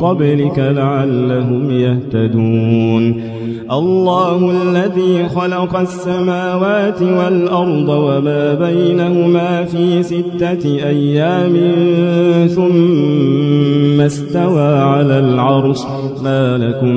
قبلك لعلهم يهتدون. الله الذي خلق السماوات والأرض وما بينهما في ستة أيام ثم استوى على العرش. ما لكم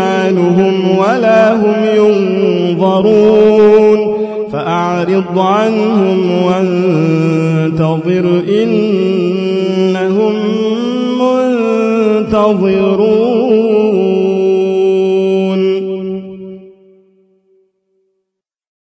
إيمانهم ولا هم ينظرون فأعرض عنهم وانتظر إنهم منتظرون